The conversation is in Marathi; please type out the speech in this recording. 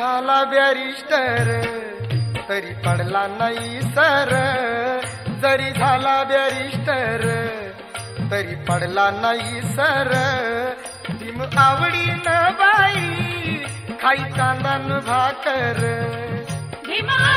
झाला बॅरिस्टर तरी पडला नाही सर. जरी झाला बॅरिस्टर तरी पडला नाही सर. भीम आवडीन बाई खाई कांदा न भाकर. भीम आवडीला